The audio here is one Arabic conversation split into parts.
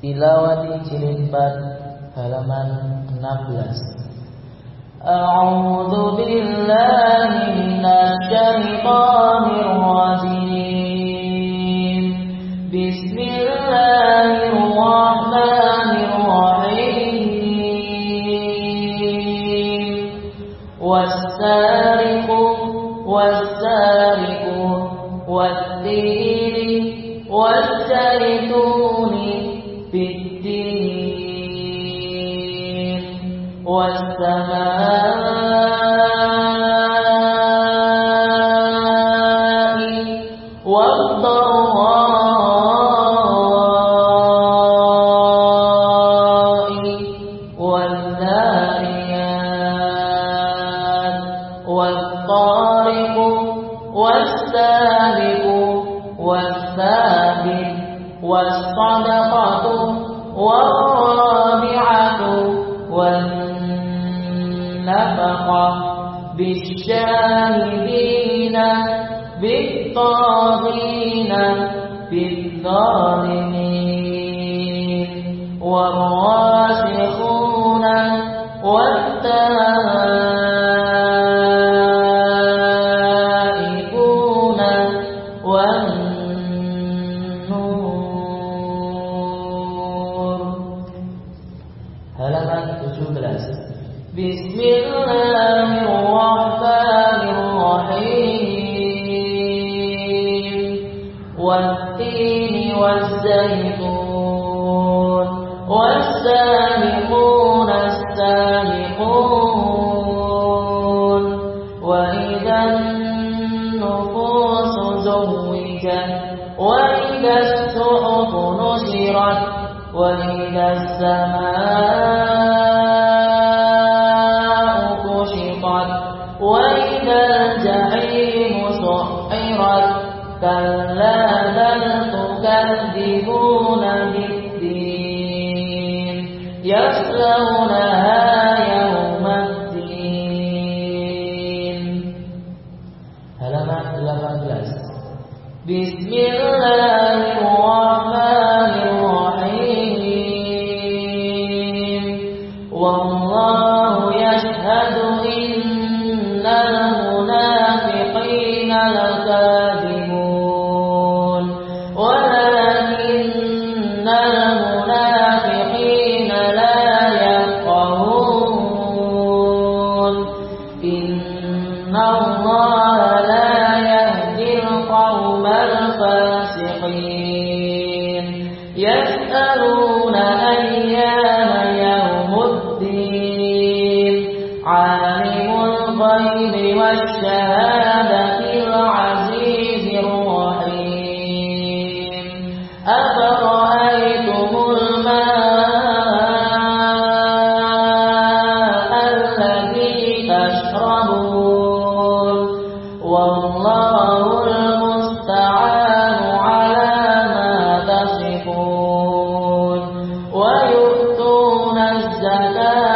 Tilawati jilid 4 halaman 16. A'udzu billahi minasy syaithanir rajim. Bismillahirrahmanirrahim. Was-sariqu was-sariqu والضراء والطارق والسابق والثابت والصدقة والرابعة والنفقة بالشاهدين. بالطاغين بالظالمين والراسخون والتائبون وإذا السماء كشطت وإذا الجحيم سعرت كلا بل تكذبون بالدين. يصلونها عالم الغيب والشهادة العزيز الرحيم. أفرأيتم الماء الذي تشربون؟ والله المستعان على ما تصفون. ويؤتون الزكاة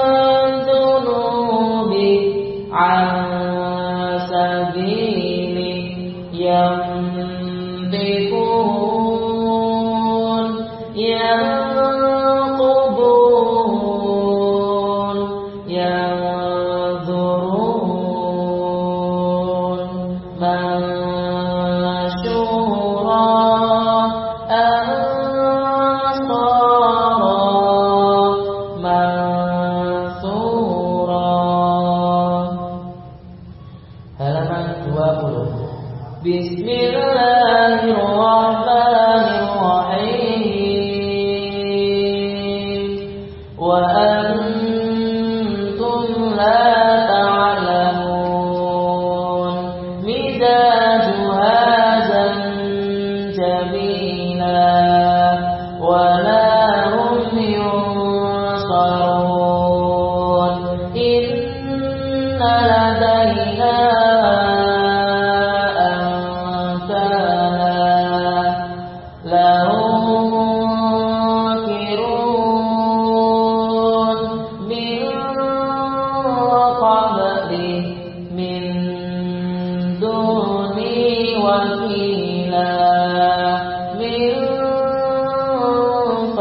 عن وأن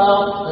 about